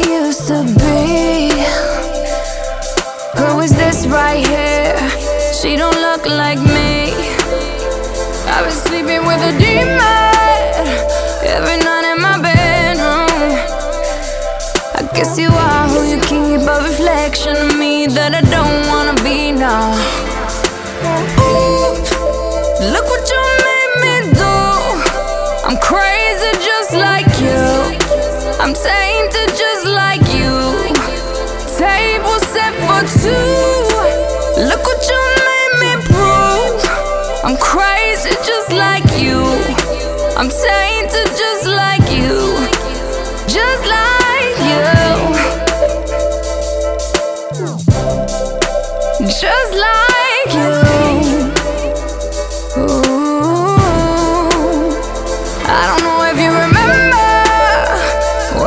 used to be. Who is this right here? She don't look like me. I've been sleeping with a demon. Every night in my bedroom. I guess you are who you keep A reflection of me that I don't wanna be now. Oops, look what you made me I'm tainted just like you. Table set for two. Look what you made me prove. I'm crazy just like you. I'm tainted just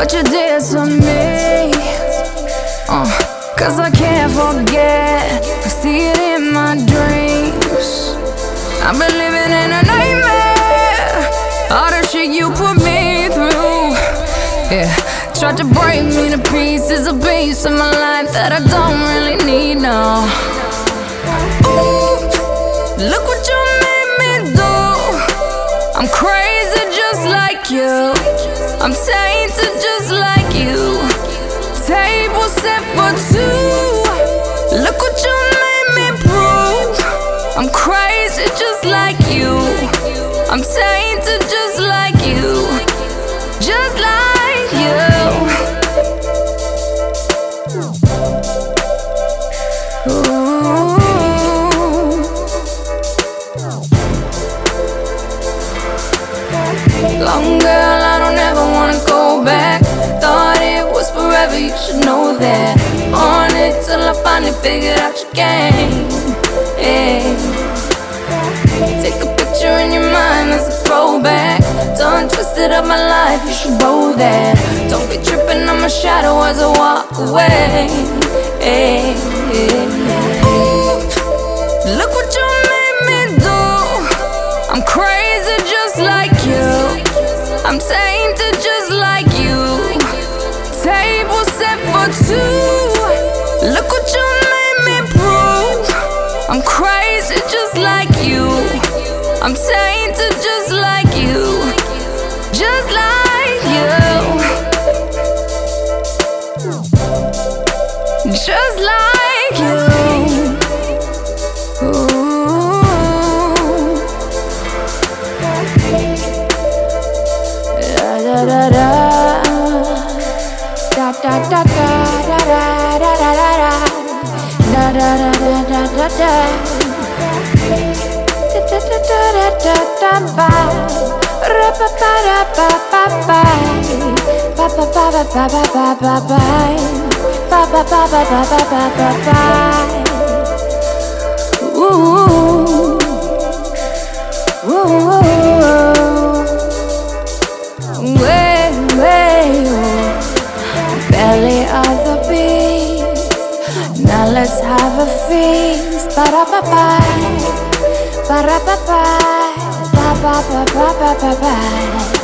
what you did to me. Uh, Cause I can't forget. I see it in my dreams. I've been living in a nightmare. All the shit you put me through. Yeah, tried to break me to pieces, a piece of my life that I don't really need now. Oops, look what you made me do. I'm crazy just like you. I'm tainted just I'm crazy just like you. I'm tainted just like you. Just like you. Long girl, I don't ever wanna go back. Thought it was forever, you should know that. On it till I finally figured out your game. Yeah. Picture in your mind as a throwback. Done twisted up my life, you should know that. Don't be tripping on my shadow as I walk away. Hey, Just like you. Ooh. Da da da da. Da da da da da da da da da da. Da da da da da da da. Da da da da da da da Ba ba ba ba ba ba bye. Ooh, ooh, ooh. Way, way, ooh. Belly of the beast. Now let's have a feast. Ba ba ba ba, ba ba ba ba, ba ba ba ba ba ba.